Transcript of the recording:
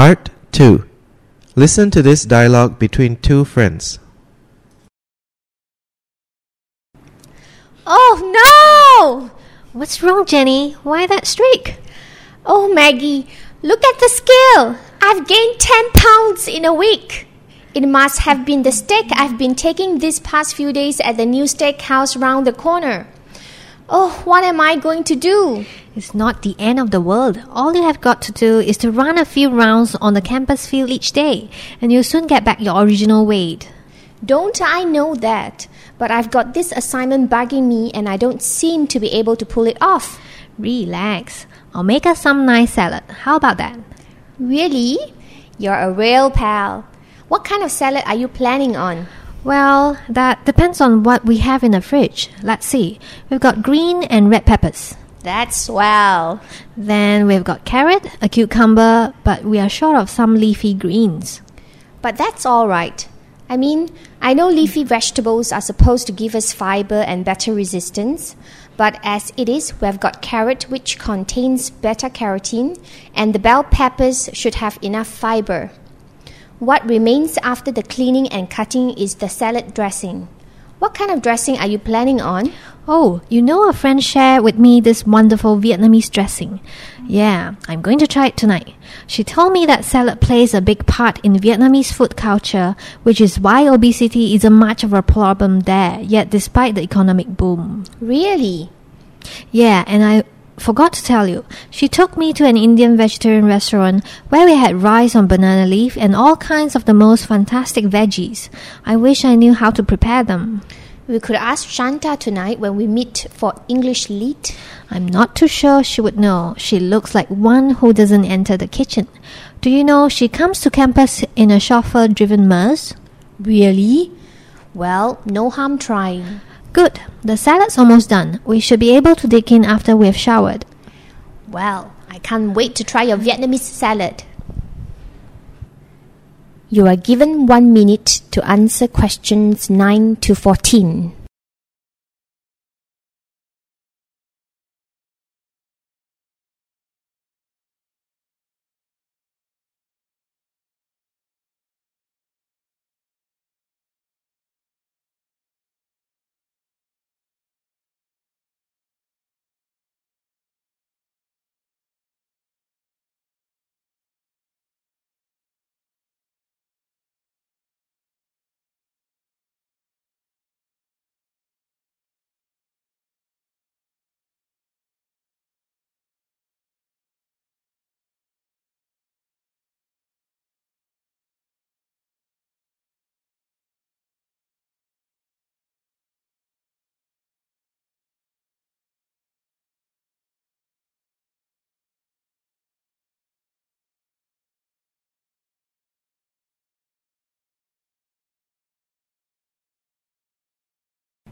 Part 2 Listen to this dialogue between two friends. Oh no! What's wrong, Jenny? Why that streak? Oh, Maggie, look at the scale. I've gained 10 pounds in a week. It must have been the steak I've been taking these past few days at the new steakhouse round the corner. Oh, what am I going to do? It's not the end of the world. All you have got to do is to run a few rounds on the campus field each day, and you'll soon get back your original weight. Don't I know that? But I've got this assignment bugging me and I don't seem to be able to pull it off. Relax. I'll make us some nice salad. How about that? Really? You're a real pal. What kind of salad are you planning on? Well, that depends on what we have in the fridge. Let's see. We've got green and red peppers. That's swell. Then we've got carrot, a cucumber, but we are short of some leafy greens. But that's all right. I mean, I know leafy vegetables are supposed to give us fiber and better resistance, but as it is, we've got carrot which contains beta carotene, and the bell peppers should have enough fiber. What remains after the cleaning and cutting is the salad dressing. What kind of dressing are you planning on? Oh, you know a friend shared with me this wonderful Vietnamese dressing. Yeah, I'm going to try it tonight. She told me that salad plays a big part in Vietnamese food culture, which is why obesity isn't much of a problem there, yet despite the economic boom. Really? Yeah, and I forgot to tell you, she took me to an Indian vegetarian restaurant where we had rice on banana leaf and all kinds of the most fantastic veggies. I wish I knew how to prepare them. We could ask Shanta tonight when we meet for English Lit. I'm not too sure she would know. She looks like one who doesn't enter the kitchen. Do you know she comes to campus in a chauffeur driven Merc? Really? Well, no harm trying. Good. The salad's almost done. We should be able to dig in after we've showered. Well, I can't wait to try your Vietnamese salad. You are given one minute to answer questions 9 to 14.